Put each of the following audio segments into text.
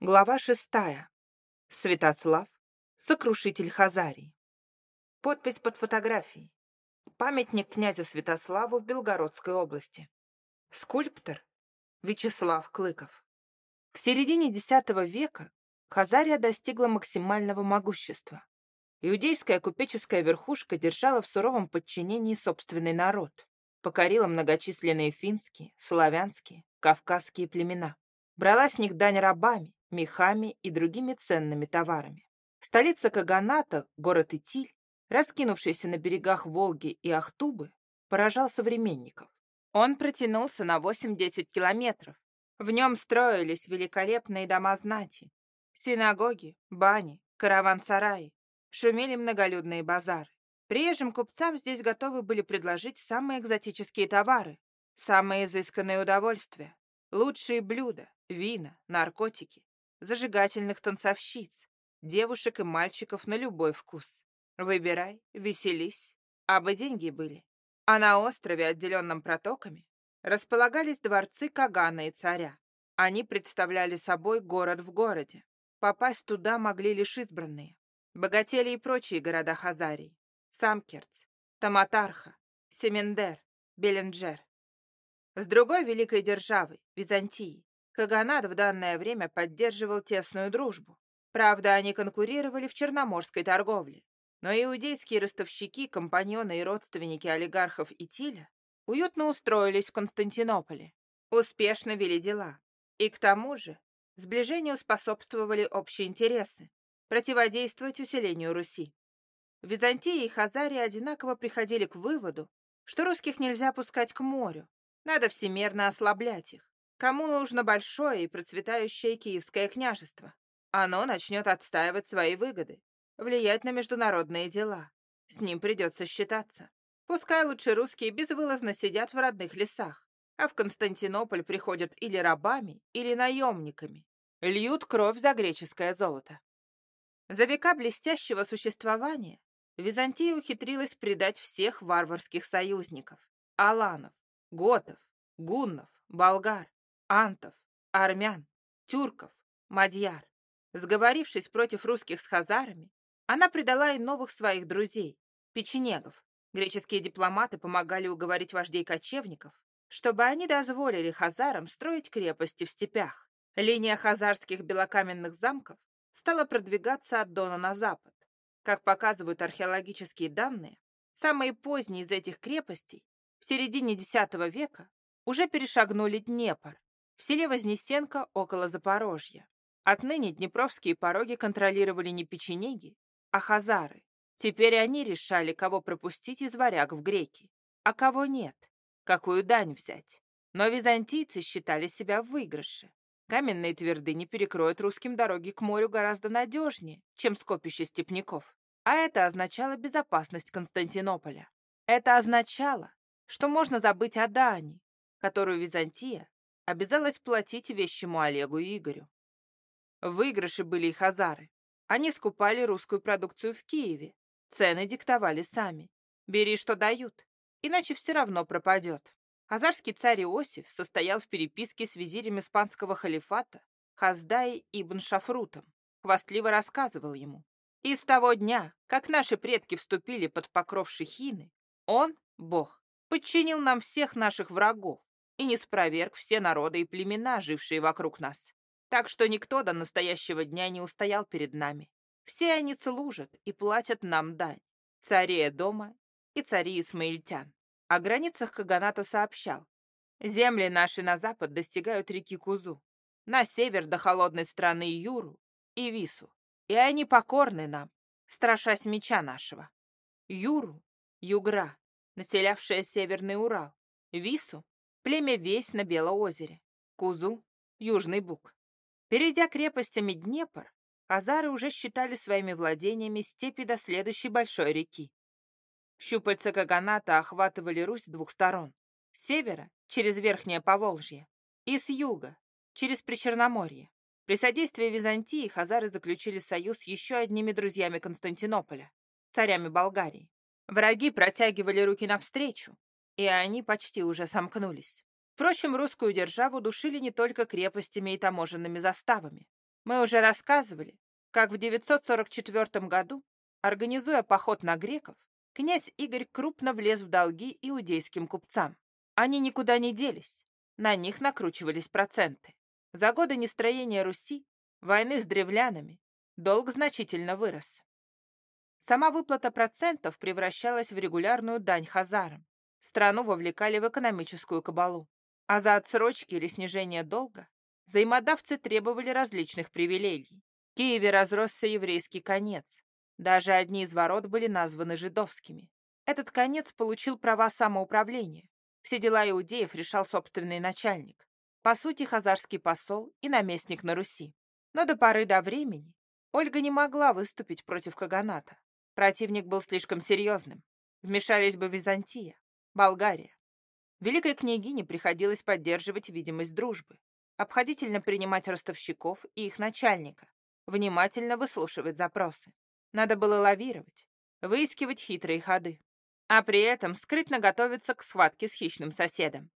Глава шестая. Святослав, сокрушитель Хазарии. Подпись под фотографией. Памятник князю Святославу в Белгородской области. Скульптор Вячеслав Клыков. В середине X века Хазария достигла максимального могущества. Иудейская купеческая верхушка держала в суровом подчинении собственный народ, покорила многочисленные финские, славянские, кавказские племена. Брала с них дань рабами, мехами и другими ценными товарами. Столица Каганата, город Итиль, раскинувшийся на берегах Волги и Ахтубы, поражал современников. Он протянулся на 8-10 километров. В нем строились великолепные дома знати, синагоги, бани, караван-сараи, шумели многолюдные базары. Приезжим купцам здесь готовы были предложить самые экзотические товары, самые изысканные удовольствия, лучшие блюда, вина, наркотики, зажигательных танцовщиц, девушек и мальчиков на любой вкус. Выбирай, веселись, а бы деньги были. А на острове, отделенном протоками, располагались дворцы Кагана и царя. Они представляли собой город в городе. Попасть туда могли лишь избранные. Богатели и прочие города Хазарии. Самкерц, Таматарха, Семендер, Беленджер. С другой великой державой, Византией, Каганат в данное время поддерживал тесную дружбу. Правда, они конкурировали в черноморской торговле. Но иудейские ростовщики, компаньоны и родственники олигархов Итиля уютно устроились в Константинополе, успешно вели дела. И к тому же сближению способствовали общие интересы – противодействовать усилению Руси. Византия и Хазария одинаково приходили к выводу, что русских нельзя пускать к морю, надо всемерно ослаблять их. Кому нужно большое и процветающее Киевское княжество? Оно начнет отстаивать свои выгоды, влиять на международные дела. С ним придется считаться. Пускай лучше русские безвылазно сидят в родных лесах, а в Константинополь приходят или рабами, или наемниками. Льют кровь за греческое золото. За века блестящего существования Византия ухитрилась предать всех варварских союзников – аланов, готов, гуннов, болгар, антов, армян, тюрков, мадьяр. Сговорившись против русских с хазарами, она предала и новых своих друзей, печенегов. Греческие дипломаты помогали уговорить вождей кочевников, чтобы они дозволили хазарам строить крепости в степях. Линия хазарских белокаменных замков стала продвигаться от Дона на запад. Как показывают археологические данные, самые поздние из этих крепостей в середине X века уже перешагнули Днепр, в селе Вознесенко около Запорожья. Отныне днепровские пороги контролировали не печенеги, а хазары. Теперь они решали, кого пропустить из варяг в греки, а кого нет, какую дань взять. Но византийцы считали себя в выигрыше. Каменные твердыни перекроют русским дороги к морю гораздо надежнее, чем скопище степняков. А это означало безопасность Константинополя. Это означало, что можно забыть о Дани, которую Византия обязалась платить вещему Олегу и Игорю. В выигрыше были и хазары. Они скупали русскую продукцию в Киеве. Цены диктовали сами. Бери, что дают, иначе все равно пропадет. Хазарский царь Иосиф состоял в переписке с визирем испанского халифата Хаздай ибн Шафрутом. Хвастливо рассказывал ему. И с того дня, как наши предки вступили под покров Шехины, он, Бог, подчинил нам всех наших врагов, и не спроверг все народы и племена, жившие вокруг нас. Так что никто до настоящего дня не устоял перед нами. Все они служат и платят нам дань. Царея дома и цари Исмаильтян. О границах Каганата сообщал. Земли наши на запад достигают реки Кузу, на север до холодной страны Юру и Вису. И они покорны нам, страшась меча нашего. Юру — югра, населявшая Северный Урал. Вису Племя весь на Белоозере. Кузу — Южный Буг. Перейдя крепостями Днепр, Азары уже считали своими владениями степи до следующей большой реки. Щупальца Каганата охватывали Русь с двух сторон. С севера — через Верхнее Поволжье, и с юга — через Причерноморье. При содействии Византии хазары заключили союз с еще одними друзьями Константинополя, царями Болгарии. Враги протягивали руки навстречу, и они почти уже сомкнулись. Впрочем, русскую державу душили не только крепостями и таможенными заставами. Мы уже рассказывали, как в 944 году, организуя поход на греков, князь Игорь крупно влез в долги иудейским купцам. Они никуда не делись, на них накручивались проценты. За годы нестроения Руси, войны с древлянами, долг значительно вырос. Сама выплата процентов превращалась в регулярную дань хазарам. Страну вовлекали в экономическую кабалу. А за отсрочки или снижение долга взаимодавцы требовали различных привилегий. В Киеве разросся еврейский конец. Даже одни из ворот были названы жидовскими. Этот конец получил права самоуправления. Все дела иудеев решал собственный начальник. По сути, хазарский посол и наместник на Руси. Но до поры до времени Ольга не могла выступить против Каганата. Противник был слишком серьезным. Вмешались бы Византия, Болгария. Великой княгине приходилось поддерживать видимость дружбы, обходительно принимать ростовщиков и их начальника, внимательно выслушивать запросы. Надо было лавировать, выискивать хитрые ходы, а при этом скрытно готовиться к схватке с хищным соседом.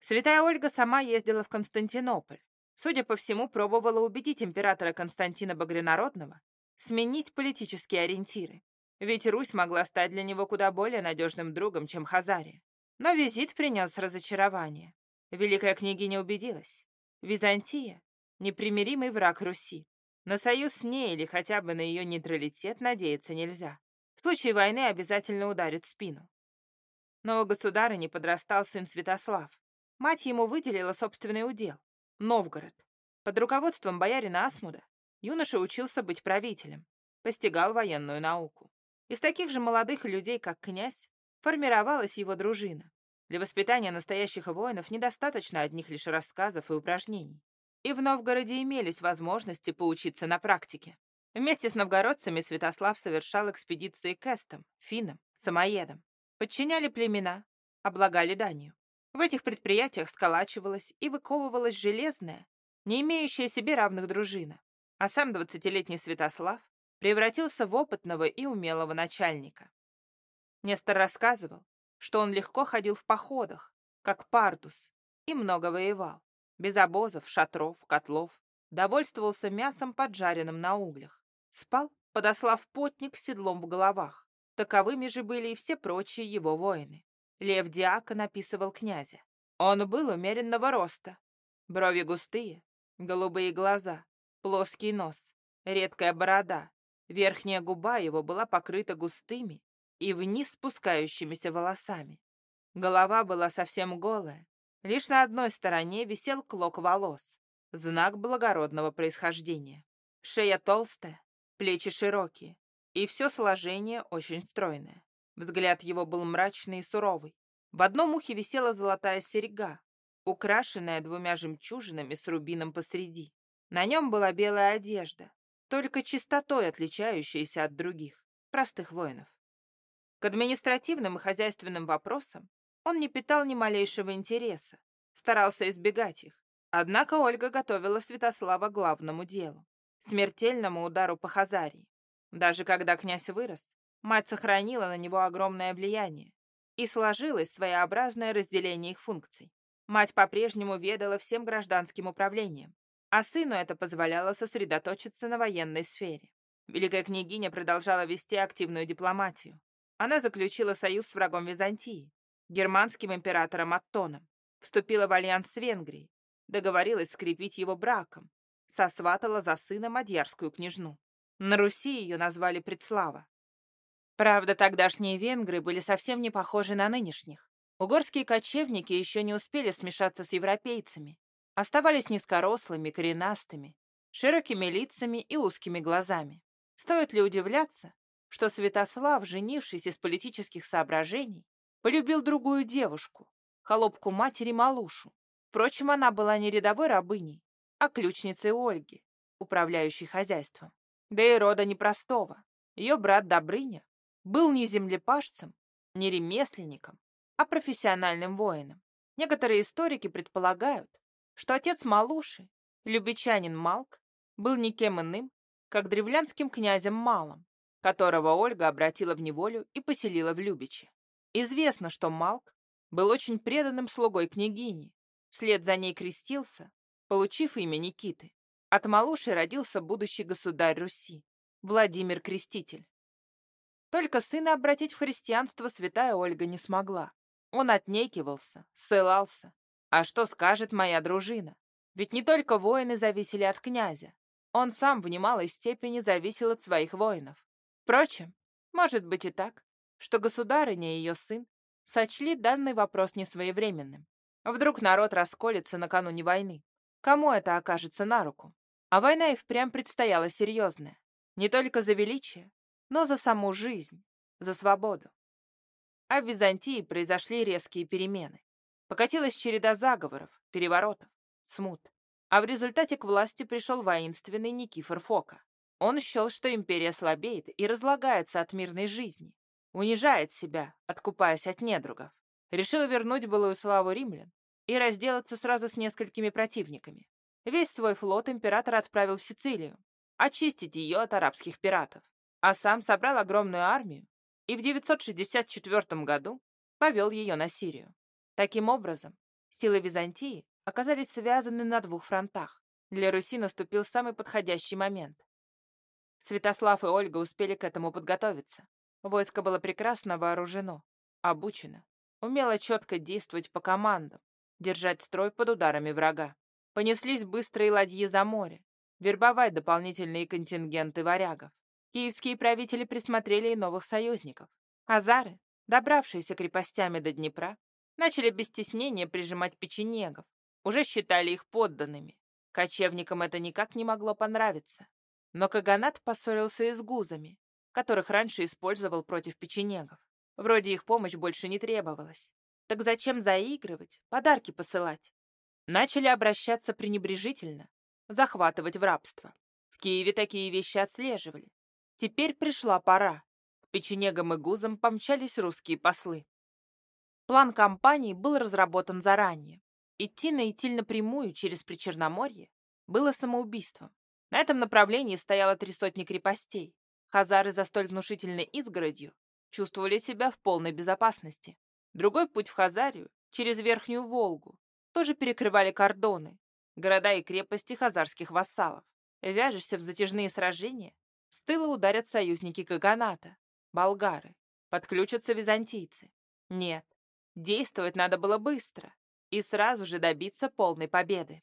Святая Ольга сама ездила в Константинополь. Судя по всему, пробовала убедить императора Константина Багрянародного сменить политические ориентиры. Ведь Русь могла стать для него куда более надежным другом, чем Хазария. Но визит принес разочарование. Великая княгиня убедилась. Византия — непримиримый враг Руси. На союз с ней или хотя бы на ее нейтралитет надеяться нельзя. В случае войны обязательно ударит в спину. Но у государыни подрастал сын Святослав. Мать ему выделила собственный удел — Новгород. Под руководством боярина Асмуда юноша учился быть правителем, постигал военную науку. Из таких же молодых людей, как князь, формировалась его дружина. Для воспитания настоящих воинов недостаточно одних лишь рассказов и упражнений. И в Новгороде имелись возможности поучиться на практике. Вместе с новгородцами Святослав совершал экспедиции к эстам, финнам, самоедам. Подчиняли племена, облагали данью. В этих предприятиях сколачивалась и выковывалась железная, не имеющая себе равных дружина. А сам двадцатилетний Святослав превратился в опытного и умелого начальника. Нестор рассказывал, что он легко ходил в походах, как пардус, и много воевал, без обозов, шатров, котлов, довольствовался мясом, поджаренным на углях. Спал, подослав потник седлом в головах. Таковыми же были и все прочие его воины. Лев Диакон описывал князя. Он был умеренного роста. Брови густые, голубые глаза, плоский нос, редкая борода. Верхняя губа его была покрыта густыми, и вниз спускающимися волосами. Голова была совсем голая. Лишь на одной стороне висел клок волос, знак благородного происхождения. Шея толстая, плечи широкие, и все сложение очень стройное. Взгляд его был мрачный и суровый. В одном ухе висела золотая серьга, украшенная двумя жемчужинами с рубином посреди. На нем была белая одежда, только чистотой отличающаяся от других, простых воинов. К административным и хозяйственным вопросам он не питал ни малейшего интереса, старался избегать их. Однако Ольга готовила Святослава главному делу — смертельному удару по Хазарии. Даже когда князь вырос, мать сохранила на него огромное влияние, и сложилось своеобразное разделение их функций. Мать по-прежнему ведала всем гражданским управлением, а сыну это позволяло сосредоточиться на военной сфере. Великая княгиня продолжала вести активную дипломатию. Она заключила союз с врагом Византии, германским императором Аттоном, вступила в альянс с Венгрией, договорилась скрепить его браком, сосватала за сына мадьярскую княжну. На Руси ее назвали Предслава. Правда, тогдашние венгры были совсем не похожи на нынешних. Угорские кочевники еще не успели смешаться с европейцами, оставались низкорослыми, коренастыми, широкими лицами и узкими глазами. Стоит ли удивляться, что Святослав, женившись из политических соображений, полюбил другую девушку, холопку матери Малушу. Впрочем, она была не рядовой рабыней, а ключницей Ольги, управляющей хозяйством. Да и рода непростого. Ее брат Добрыня был не землепашцем, не ремесленником, а профессиональным воином. Некоторые историки предполагают, что отец Малуши, любичанин Малк, был никем иным, как древлянским князем Малом, которого Ольга обратила в неволю и поселила в Любиче. Известно, что Малк был очень преданным слугой княгини, вслед за ней крестился, получив имя Никиты. От Малуши родился будущий государь Руси, Владимир Креститель. Только сына обратить в христианство святая Ольга не смогла. Он отнекивался, ссылался. А что скажет моя дружина? Ведь не только воины зависели от князя. Он сам в немалой степени зависел от своих воинов. Впрочем, может быть и так, что государыня и ее сын сочли данный вопрос несвоевременным. Вдруг народ расколется накануне войны. Кому это окажется на руку? А война и впрямь предстояла серьезная. Не только за величие, но за саму жизнь, за свободу. А в Византии произошли резкие перемены. Покатилась череда заговоров, переворотов, смут. А в результате к власти пришел воинственный Никифор Фока. Он счел, что империя слабеет и разлагается от мирной жизни, унижает себя, откупаясь от недругов. Решил вернуть былую славу римлян и разделаться сразу с несколькими противниками. Весь свой флот император отправил в Сицилию, очистить ее от арабских пиратов а сам собрал огромную армию и в 964 году повел ее на Сирию. Таким образом, силы Византии оказались связаны на двух фронтах. Для Руси наступил самый подходящий момент. Святослав и Ольга успели к этому подготовиться. Войско было прекрасно вооружено, обучено, умело четко действовать по командам, держать строй под ударами врага. Понеслись быстрые ладьи за море, вербовать дополнительные контингенты варягов. Киевские правители присмотрели и новых союзников. Азары, добравшиеся крепостями до Днепра, начали без стеснения прижимать печенегов, уже считали их подданными. Кочевникам это никак не могло понравиться. Но Каганат поссорился и с гузами, которых раньше использовал против печенегов. Вроде их помощь больше не требовалась. Так зачем заигрывать, подарки посылать? Начали обращаться пренебрежительно, захватывать в рабство. В Киеве такие вещи отслеживали, Теперь пришла пора. К печенегам и гузам помчались русские послы. План кампании был разработан заранее. Идти на Итиль напрямую через Причерноморье было самоубийством. На этом направлении стояло три сотни крепостей. Хазары за столь внушительной изгородью чувствовали себя в полной безопасности. Другой путь в Хазарию, через Верхнюю Волгу, тоже перекрывали кордоны, города и крепости хазарских вассалов. Вяжешься в затяжные сражения, с тыла ударят союзники Каганата, болгары, подключатся византийцы. Нет, действовать надо было быстро и сразу же добиться полной победы.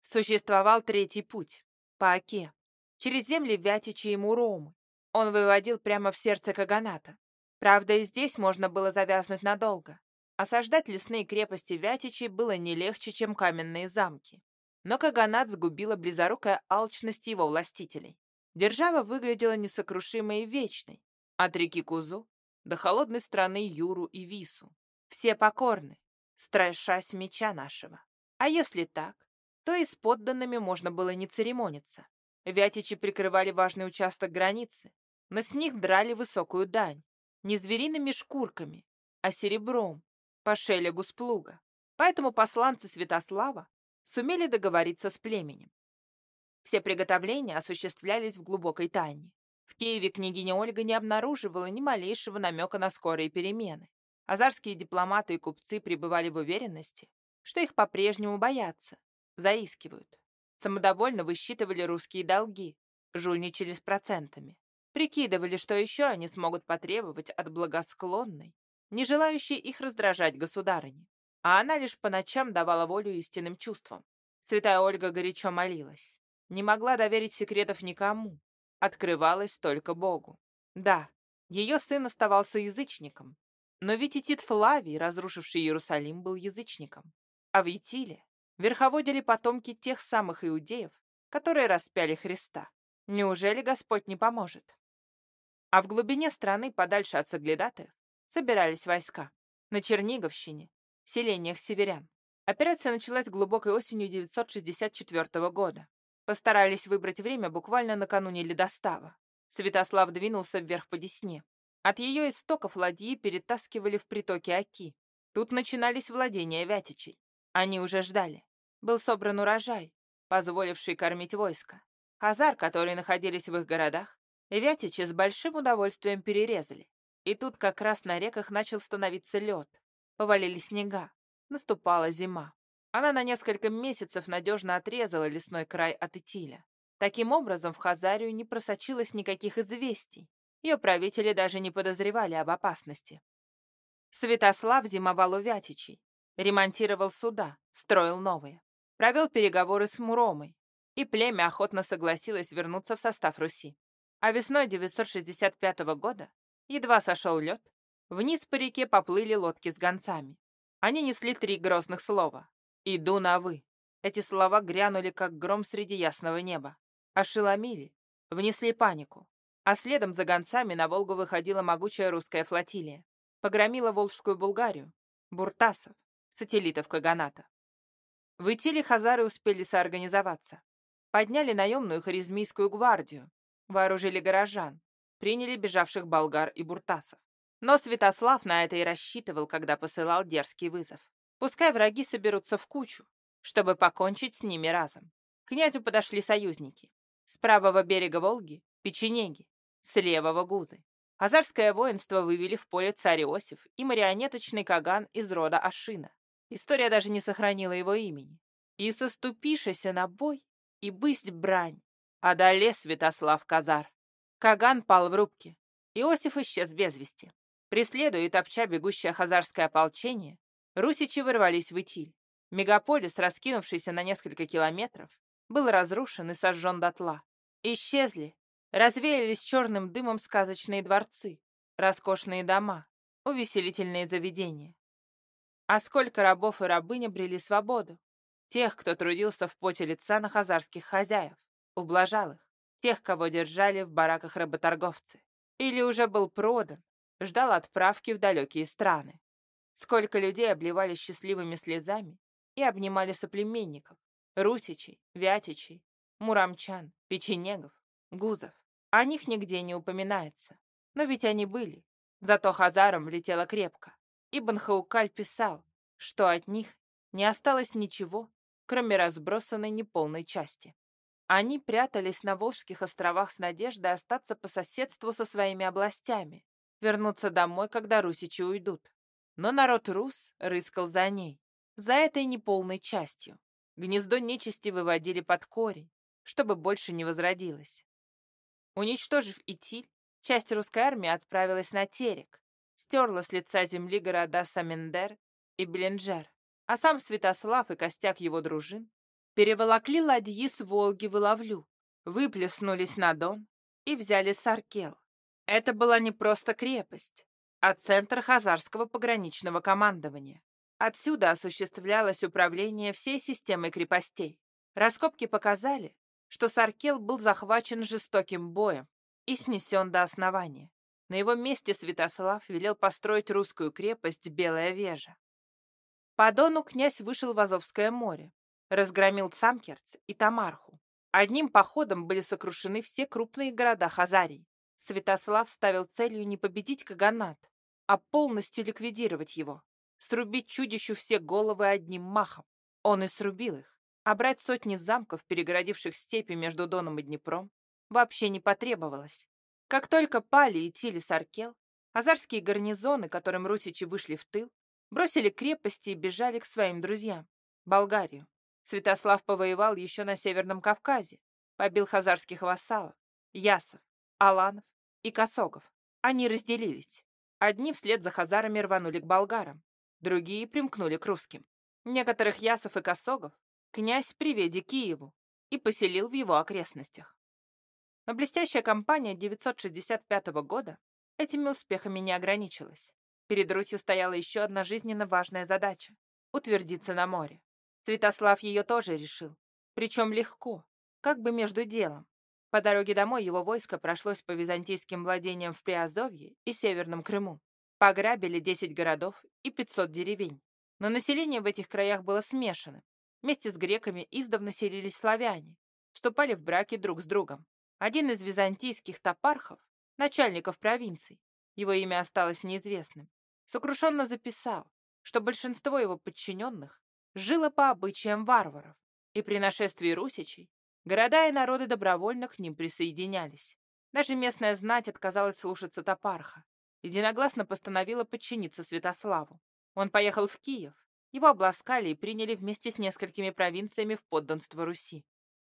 Существовал третий путь, по Оке, через земли Вятичи и Муромы. Он выводил прямо в сердце Каганата. Правда, и здесь можно было завязнуть надолго. Осаждать лесные крепости Вятичи было не легче, чем каменные замки. Но Каганат сгубила близорукая алчность его властителей. Держава выглядела несокрушимой и вечной, от реки Кузу до холодной страны Юру и Вису. Все покорны, страшась меча нашего. А если так, то и с подданными можно было не церемониться. Вятичи прикрывали важный участок границы, но с них драли высокую дань, не звериными шкурками, а серебром, по шелегу с. Поэтому посланцы Святослава сумели договориться с племенем. Все приготовления осуществлялись в глубокой тайне. В Киеве княгиня Ольга не обнаруживала ни малейшего намека на скорые перемены. Азарские дипломаты и купцы пребывали в уверенности, что их по-прежнему боятся, заискивают. Самодовольно высчитывали русские долги, жульничали с процентами. Прикидывали, что еще они смогут потребовать от благосклонной, не желающей их раздражать государыни. А она лишь по ночам давала волю истинным чувствам. Святая Ольга горячо молилась. Не могла доверить секретов никому. Открывалась только Богу. Да, ее сын оставался язычником. Но ведь и Флавий, разрушивший Иерусалим, был язычником. А в Итиле верховодили потомки тех самых иудеев, которые распяли Христа. Неужели Господь не поможет? А в глубине страны, подальше от соглядатаев, собирались войска. На Черниговщине, в селениях северян. Операция началась глубокой осенью 964 года. Постарались выбрать время буквально накануне ледостава. Святослав двинулся вверх по Десне. От ее истоков ладьи перетаскивали в притоки Оки. Тут начинались владения Вятичей. Они уже ждали. Был собран урожай, позволивший кормить войско. Хазар, которые находились в их городах, Вятичи с большим удовольствием перерезали. И тут как раз на реках начал становиться лед. Повалили снега. Наступала зима. Она на несколько месяцев надежно отрезала лесной край от Итиля. Таким образом, в Хазарию не просочилось никаких известий. Ее правители даже не подозревали об опасности. Святослав зимовал у Вятичей, ремонтировал суда, строил новые, провел переговоры с Муромой, и племя охотно согласилось вернуться в состав Руси. А весной 965 года, едва сошел лед, вниз по реке поплыли лодки с гонцами. Они несли три грозных слова. «Иду на вы». Эти слова грянули, как гром среди ясного неба. Ошеломили, внесли панику. А следом за гонцами на Волгу выходила могучая русская флотилия. Погромила Волжскую Булгарию, буртасов, сателлитов Каганата. В Итиле хазары успели соорганизоваться. Подняли наемную харизмийскую гвардию, вооружили горожан, приняли бежавших болгар и буртасов. Но Святослав на это и рассчитывал, когда посылал дерзкий вызов. Пускай враги соберутся в кучу, чтобы покончить с ними разом. К князю подошли союзники. С правого берега Волги – печенеги, с левого – гузы. Хазарское воинство вывели в поле царь Иосиф и марионеточный Каган из рода Ашина. История даже не сохранила его имени. И соступишися на бой, и бысть брань. Адале Святослав Казар. Каган пал в рубке. Иосиф исчез без вести. Преследуя и топча бегущее хазарское ополчение, русичи ворвались в Итиль. Мегаполис, раскинувшийся на несколько километров, был разрушен и сожжен дотла. Исчезли, развеялись черным дымом сказочные дворцы, роскошные дома, увеселительные заведения. А сколько рабов и рабынь обрели свободу? Тех, кто трудился в поте лица на хазарских хозяев, ублажал их, тех, кого держали в бараках работорговцы. Или уже был продан, ждал отправки в далекие страны. Сколько людей обливали счастливыми слезами и обнимали соплеменников, русичей, вятичей, муромчан, печенегов, гузов. О них нигде не упоминается. Но ведь они были. Зато хазарам влетело крепко. Ибн Хаукаль писал, что от них не осталось ничего, кроме разбросанной неполной части. Они прятались на Волжских островах с надеждой остаться по соседству со своими областями, вернуться домой, когда русичи уйдут. Но народ рус рыскал за ней, за этой неполной частью. Гнездо нечисти выводили под корень, чтобы больше не возродилось. Уничтожив Итиль, часть русской армии отправилась на Терек, стерла с лица земли города Самендер и Беленджер, а сам Святослав и костяк его дружин переволокли ладьи с Волги в Иловлю, выплеснулись на Дон и взяли Саркел. Это была не просто крепость, а центр хазарского пограничного командования. Отсюда осуществлялось управление всей системой крепостей. Раскопки показали, что Саркел был захвачен жестоким боем и снесен до основания. На его месте Святослав велел построить русскую крепость Белая Вежа. По Дону князь вышел в Азовское море, разгромил Цамкерц и Тамарху. Одним походом были сокрушены все крупные города Хазарии. Святослав ставил целью не победить Каганат, а полностью ликвидировать его, срубить чудищу все головы одним махом. Он и срубил их, а брать сотни замков, перегородивших степи между Доном и Днепром, вообще не потребовалось. Как только пали и Тили Саркел, азарские гарнизоны, которым русичи вышли в тыл, Бросили крепости и бежали к своим друзьям, Болгарию. Святослав повоевал еще на Северном Кавказе, побил хазарских вассалов, ясов, аланов и косогов. Они разделились. Одни вслед за хазарами рванули к болгарам, другие примкнули к русским. Некоторых ясов и косогов князь приведи Киеву и поселил в его окрестностях. Но блестящая кампания 965 года этими успехами не ограничилась. Перед Русью стояла еще одна жизненно важная задача — утвердиться на море. Святослав ее тоже решил. Причем легко, как бы между делом. По дороге домой его войско прошлось по византийским владениям в Приазовье и Северном Крыму. Пограбили 10 городов и 500 деревень. Но население в этих краях было смешанным. Вместе с греками издавна селились славяне, вступали в браки друг с другом. Один из византийских топархов, начальников провинций, его имя осталось неизвестным, сокрушенно записал, что большинство его подчиненных жило по обычаям варваров, и при нашествии русичей города и народы добровольно к ним присоединялись. Даже местная знать отказалась слушаться Топарха, единогласно постановила подчиниться Святославу. Он поехал в Киев его обласкали и приняли вместе с несколькими провинциями в подданство Руси.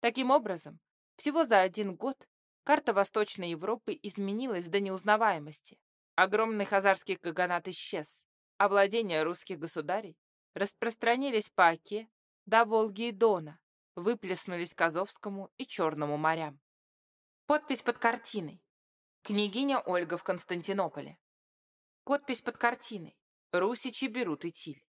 Таким образом, всего за один год карта Восточной Европы изменилась до неузнаваемости. Огромный хазарский каганат исчез, а владения русских государей распространились по Оке до Волги и Дона, выплеснулись к Азовскому и Черному морям. Подпись под картиной. Княгиня Ольга в Константинополе. Подпись под картиной. Русичи берут Итиль.